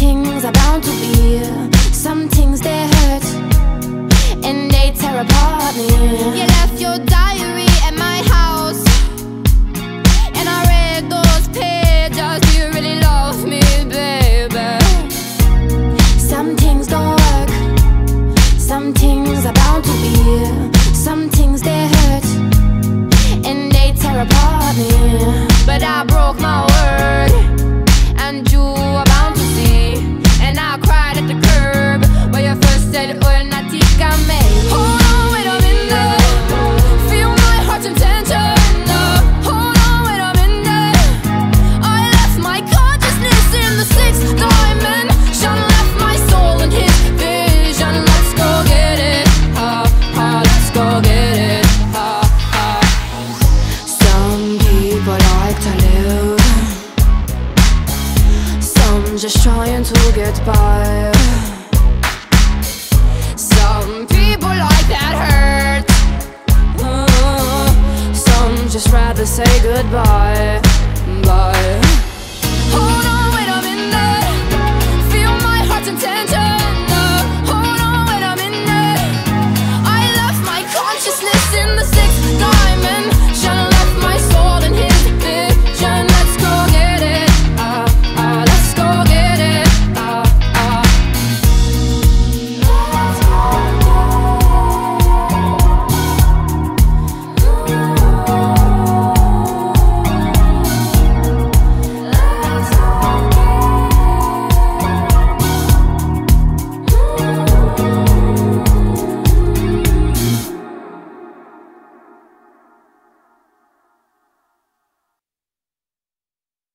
things are bound to be. Some things they hurt and they tear apart me. You left your diary at my house, and I read those pages. Do you really love me, baby? Some things don't work. Some things are bound to be. Some things they hurt and they tear apart me. But I broke my word. fight I live. Some just trying to get by. Some people like that hurt. Some just rather say goodbye. Bye.